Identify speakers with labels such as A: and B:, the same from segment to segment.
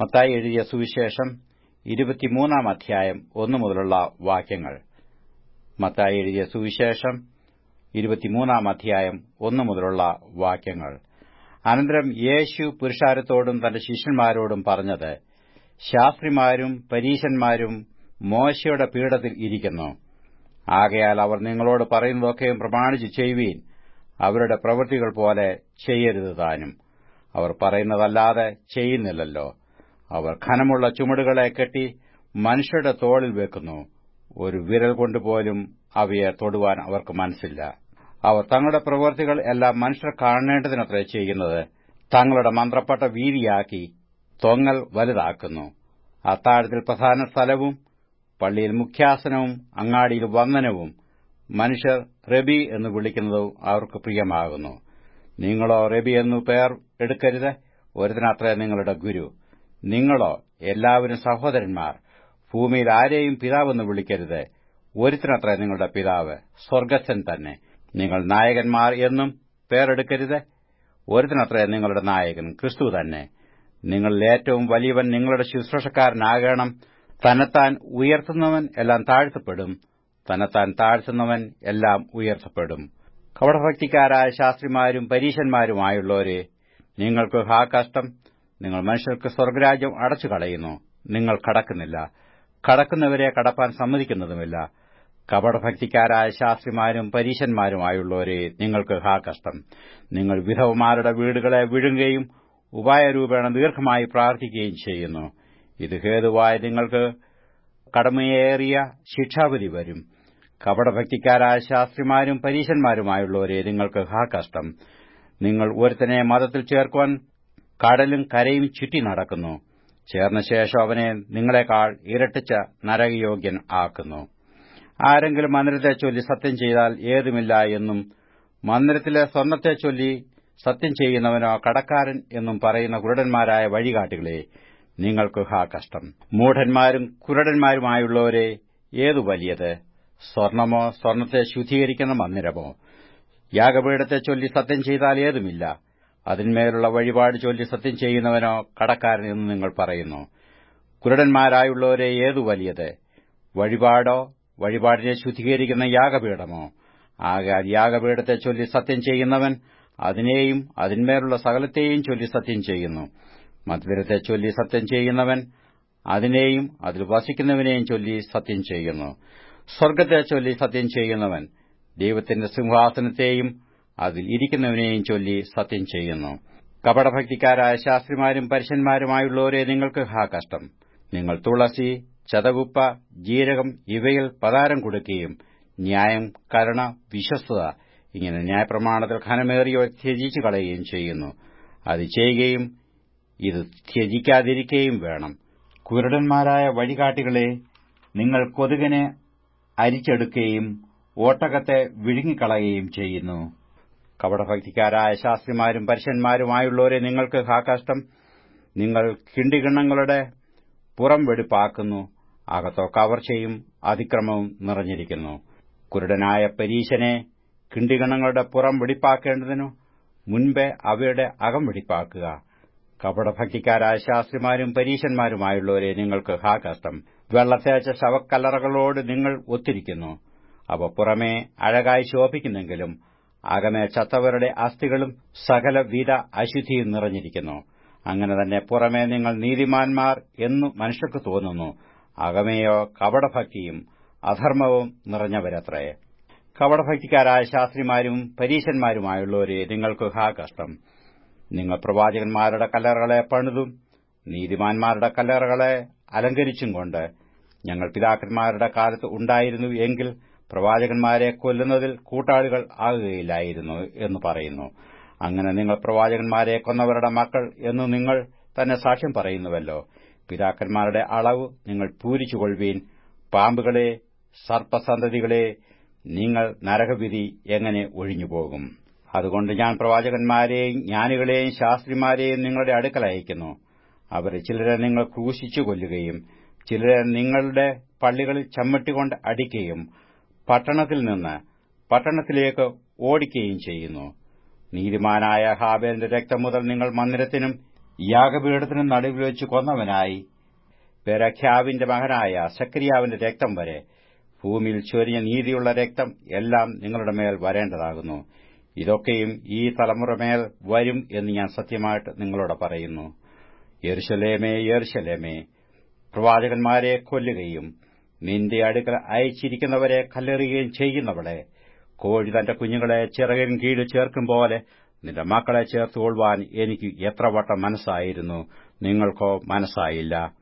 A: മത്തായി എഴുതിയ സുവിശേഷം ഇരുപത്തിമൂന്നാം അധ്യായം ഒന്നു മുതലുള്ള വാക്യങ്ങൾ. മത്തായി എഴുതിയ സുവിശേഷം ഇരുപത്തിമൂന്നാം അധ്യായം ഒന്നു മുതലുള്ള വാക്യങ്ങൾ. അനന്തരം യേശു പുരുഷാരത്തോടും തന്റെ ശിഷ്യന്മാരോടും പറഞ്ഞത് ശാസ്ത്രിമാരും പരീശന്മാരും മോശയുടെ പീഠത്തിൽ ഇരിക്കുന്നു. ആകയാൽ അവർ നിങ്ങളോട് പറയുന്നതൊക്കെയും പ്രമാണിച്ച് ചെയ്യുവീൻ. അവരുടെ പ്രവൃത്തികൾ പോലെ ചെയ്യരുത് താനും. അവർ പറയുന്നതല്ലാതെ ചെയ്യുന്നില്ലല്ലോ. അവർ ഖനമുള്ള ചുമടുകളെ കെട്ടി മനുഷ്യരുടെ തോളിൽ വെക്കുന്നു. ഒരു വിരൽ കൊണ്ടുപോലും അവയെ തൊടുവാൻ അവർക്ക് മനസ്സില്ല. അവർ തങ്ങളുടെ പ്രവൃത്തികൾ എല്ലാം മനുഷ്യർ കാണേണ്ടതിനത്ര ചെയ്യുന്നത് തങ്ങളുടെ മന്ത്രപ്പെട്ട വീതിയാക്കി തൊങ്ങൽ വലുതാക്കുന്നു. അത്താഴത്തിൽ പ്രധാന സ്ഥലവും പള്ളിയിൽ മുഖ്യാസനവും അങ്ങാടിയിൽ വന്ദനവും മനുഷ്യർ റബി എന്ന് വിളിക്കുന്നതും അവർക്ക് പ്രിയമാകുന്നു. നിങ്ങളോ റബി എന്നു പേർ എടുക്കരുത്. ഒരുതിനത്രേ നിങ്ങളുടെ ഗുരു. നിങ്ങളോ എല്ലാവരും സഹോദരന്മാർ ഭൂമിയിൽ ആരെയും പിതാവെന്ന് വിളിക്കരുത്. ഒരുത്തിനത്ര നിങ്ങളുടെ പിതാവ് സ്വർഗസ്ഥൻ തന്നെ. നിങ്ങൾ നായകന്മാർ എന്നും പേരെടുക്കരുത്. ഒരുത്തിനത്ര നിങ്ങളുടെ നായകൻ ക്രിസ്തു തന്നെ. നിങ്ങളിൽ ഏറ്റവും വലിയവൻ നിങ്ങളുടെ ശുശ്രൂഷക്കാരനാകണം. തന്നെത്താൻ ഉയർത്തുന്നവൻ എല്ലാം താഴ്ത്തപ്പെടും. തന്നെത്താൻ താഴ്ത്തുന്നവൻ എല്ലാം ഉയർത്തപ്പെടും. കപടഭക്തിക്കാരായ ശാസ്ത്രിമാരും പരീശന്മാരുമായുള്ളവരെ നിങ്ങൾക്ക് ഹാ കഷ്ടം. നിങ്ങൾ മനുഷ്യർക്ക് സ്വർഗരാജ്യം അടച്ചു കളയുന്നു. നിങ്ങൾ കടക്കുന്നില്ല. കടക്കുന്നവരെ കടപ്പാൻ സമ്മതിക്കുന്നതുമില്ല. കപടഭക്തിക്കാരായ ശാസ്ത്രിമാരും പരീശന്മാരുമായുള്ളവരെ നിങ്ങൾക്ക് ഹാ കഷ്ടം. നിങ്ങൾ വിധവമാരുടെ വീടുകളെ വിഴുങ്ങുകയും ഉപായരൂപേണ ദീർഘമായി പ്രാർത്ഥിക്കുകയും ചെയ്യുന്നു. ഇത് ഹേതുവായി നിങ്ങൾക്ക് കടമയേറിയ ശിക്ഷാവിധി വരും. കപടഭക്തിക്കാരായ ശാസ്ത്രിമാരും പരീശന്മാരുമായുള്ളവരെ നിങ്ങൾക്ക് ഹാ കഷ്ടം. നിങ്ങൾ ഒരുത്തനെ മതത്തിൽ ചേർക്കുവാൻ കടലും കരയും ചുറ്റി നടക്കുന്നു. ചേർന്ന ശേഷം അവനെ നിങ്ങളെക്കാൾ ഇരട്ടിച്ച നരകയോഗ്യൻ ആക്കുന്നു. ആരെങ്കിലും മന്ദിരത്തെ ചൊല്ലി സത്യം ചെയ്താൽ ഏതുമില്ല എന്നും മന്ദിരത്തിലെ സ്വർണത്തെ ചൊല്ലി സത്യം ചെയ്യുന്നവനോ കടക്കാരൻ എന്നും പറയുന്ന കുരുടന്മാരായ വഴികാട്ടികളെ നിങ്ങൾക്ക് ഹാ കഷ്ടം. മൂഢന്മാരും കുരുടന്മാരുമായുള്ളവരെ ഏതു വലിയത്? സ്വർണമോ സ്വർണത്തെ ശുദ്ധീകരിക്കുന്ന മന്ദിരമോ? യാഗപീഠത്തെ ചൊല്ലി സത്യം ചെയ്താൽ ഏതുമില്ല? അതിന്മേലുള്ള വഴിപാട് ചൊല്ലി സത്യം ചെയ്യുന്നവനോ കടക്കാരൻ എന്ന് നിങ്ങൾ പറയുന്നു. കുരുടന്മാരായുള്ളവരെ ഏതു വലിയത്? വഴിപാടോ? വഴിപാടിനെ ശുദ്ധീകരിക്കുന്ന യാഗപീഠമോ? ആകാൽ യാഗപീഠത്തെ ചൊല്ലി സത്യം ചെയ്യുന്നവൻ അതിനെയും അതിന്മേലുള്ള സകലത്തെയും ചൊല്ലി സത്യം ചെയ്യുന്നു. മന്ദിരത്തെ ചൊല്ലി സത്യം ചെയ്യുന്നവൻ അതിനെയും അതിൽ വസിക്കുന്നവനെയും ചൊല്ലി സത്യം ചെയ്യുന്നു. സ്വർഗത്തെ ചൊല്ലി സത്യം ചെയ്യുന്നവൻ ദൈവത്തിന്റെ സിംഹാസനത്തെയും അതിൽ ഇരിക്കുന്നവനെയും ചൊല്ലി സത്യം ചെയ്യുന്നു. കപടഭക്തിക്കാരായ ശാസ്ത്രിമാരും പരുഷന്മാരുമായുള്ളവരെ നിങ്ങൾക്ക് ഹാ കഷ്ടം. നിങ്ങൾ തുളസി ചതകുപ്പ ജീരകം ഇവയിൽ പതാരം കൊടുക്കുകയും ന്യായം കരുണ വിശ്വസ്തത ഇങ്ങനെ ന്യായപ്രമാണത്തിൽ ഖനമേറിയോ ത്യജിച്ചു കളയുകയും ചെയ്യുന്നു. അത് ചെയ്യുകയും ഇത് ത്യജിക്കാതിരിക്കുകയും വേണം. കുരുടന്മാരായ വഴികാട്ടികളെ നിങ്ങൾ കൊതുകിനെ അരിച്ചെടുക്കുകയും ഓട്ടകത്തെ വിഴുങ്ങിക്കളയുകയും ചെയ്യുന്നു. കപടഭക്തിക്കാരായ ശാസ്ത്രിമാരും പരുഷന്മാരുമായുള്ളവരെ നിങ്ങൾക്ക് ഹാകാഷ്ടം നിങ്ങൾ കിണ്ടികിണ്ണങ്ങളുടെ പുറം വെടിപ്പാക്കുന്നു. അകത്തോ കവർച്ചയും അതിക്രമവും നിറഞ്ഞിരിക്കുന്നു. കുരുടനായ പരീശനെ കിണ്ടിഗണങ്ങളുടെ പുറം വെടിപ്പാക്കേണ്ടതിനു മുൻപേ അവയുടെ അകം വെടിപ്പാക്കുക. കപടഭക്തിക്കാരായ ശാസ്ത്രിമാരും പരീശന്മാരുമായുള്ളവരെ നിങ്ങൾക്ക് ഹാ കഷ്ടം. വെള്ളത്തേച്ച ശവക്കല്ലറകളോട് നിങ്ങൾ ഒത്തിരിക്കുന്നു. അവ പുറമേ അഴകായി ശോഭിക്കുന്നെങ്കിലും അകമേ ചത്തവരുടെ അസ്ഥികളും സകലവിധ അശുദ്ധിയും നിറഞ്ഞിരിക്കുന്നു. അങ്ങനെ തന്നെ പുറമേ നിങ്ങൾ നീതിമാന്മാർ എന്നു മനുഷ്യർക്ക് തോന്നുന്നു. അകമേയോ കപടഭക്തിയും അധർമ്മവും നിറഞ്ഞവരത്രേ. കപടഭക്തിക്കാരായ ശാസ്ത്രിമാരും പരീശന്മാരുമായുള്ളവരെ നിങ്ങൾക്ക് ഹാ കഷ്ടം. നിങ്ങൾ പ്രവാചകന്മാരുടെ കല്ലറകളെ പണിതും നീതിമാന്മാരുടെ കല്ലറകളെ അലങ്കരിച്ചും കൊണ്ട് ഞങ്ങൾ പിതാക്കന്മാരുടെ കാലത്ത് ഉണ്ടായിരുന്നു എങ്കിൽ പ്രവാചകന്മാരെ കൊല്ലുന്നതിൽ കൂട്ടാളികൾ ആകുകയില്ലായിരുന്നു എന്ന് പറയുന്നു. അങ്ങനെ നിങ്ങൾ പ്രവാചകന്മാരെ കൊന്നവരുടെ മക്കൾ എന്ന് നിങ്ങൾ തന്നെ സാക്ഷ്യം പറയുന്നുവല്ലോ. പിതാക്കന്മാരുടെ അളവ് നിങ്ങൾ പൂരിച്ചുകൊള്ളുവീൻ. പാമ്പുകളെ സർപ്പസന്തതികളെ നിങ്ങൾ നരകവിധി എങ്ങനെ ഒഴിഞ്ഞുപോകും? അതുകൊണ്ട് ഞാൻ പ്രവാചകന്മാരെയും ജ്ഞാനികളെയും ശാസ്ത്രിമാരെയും നിങ്ങളുടെ അടുക്കൽ അയക്കുന്നു. അവരെ ചിലരെ നിങ്ങൾ ക്രൂശിച്ചു കൊല്ലുകയും ചിലരെ നിങ്ങളുടെ പള്ളികളിൽ ചമ്മട്ടികൊണ്ട് അടിക്കുകയും പട്ടണത്തിൽ നിന്ന് പട്ടണത്തിലേക്ക് ഓടിക്കുകയും ചെയ്യുന്നു. നീതിമാനായ ഹാബേലിന്റെ രക്തം മുതൽ നിങ്ങൾ മന്ദിരത്തിനും യാഗപീഠത്തിനും നടുവിൽ വെച്ച് കൊന്നവനായി. പെരഖ്യാവിന്റെ മകനായ സക്രിയാവിന്റെ രക്തം വരെ ഭൂമിയിൽ ചൊരിഞ്ഞ നീതിയുള്ള രക്തം എല്ലാം നിങ്ങളുടെ മേൽ വരേണ്ടതാകുന്നു. ഇതൊക്കെയും ഈ തലമുറ മേൽ വരും എന്ന് ഞാൻ സത്യമായിട്ട് നിങ്ങളോട് പറയുന്നു. യെരുശലേമേ യെരുശലേമേ. പ്രവാചകന്മാരെ കൊല്ലുകയും നിന്റെ അടുക്കൽ അയച്ചിരിക്കുന്നവരെ കല്ലെറിയുകയും ചെയ്യുന്നവളെ. കോഴി തന്റെ കുഞ്ഞുങ്ങളെ ചിറകിൻ കീഴ് ചേർക്കും പോലെ നിന്റെ മക്കളെ ചേർത്തുകൊള്ളുവാൻ എനിക്ക് എത്ര വട്ടം മനസ്സായിരുന്നു. നിങ്ങൾക്കോ മനസ്സായില്ല.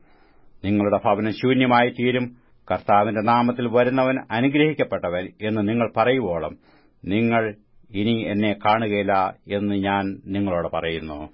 A: നിങ്ങളുടെ ഭവനം ശൂന്യമായി തീരും. കർത്താവിന്റെ നാമത്തിൽ വരുന്നവൻ അനുഗ്രഹിക്കപ്പെട്ടവൻ എന്ന് നിങ്ങൾ പറയുവോളം. നിങ്ങൾ ഇനി എന്നെ കാണുകയില്ല എന്ന് ഞാൻ നിങ്ങളോട് പറയുന്നു.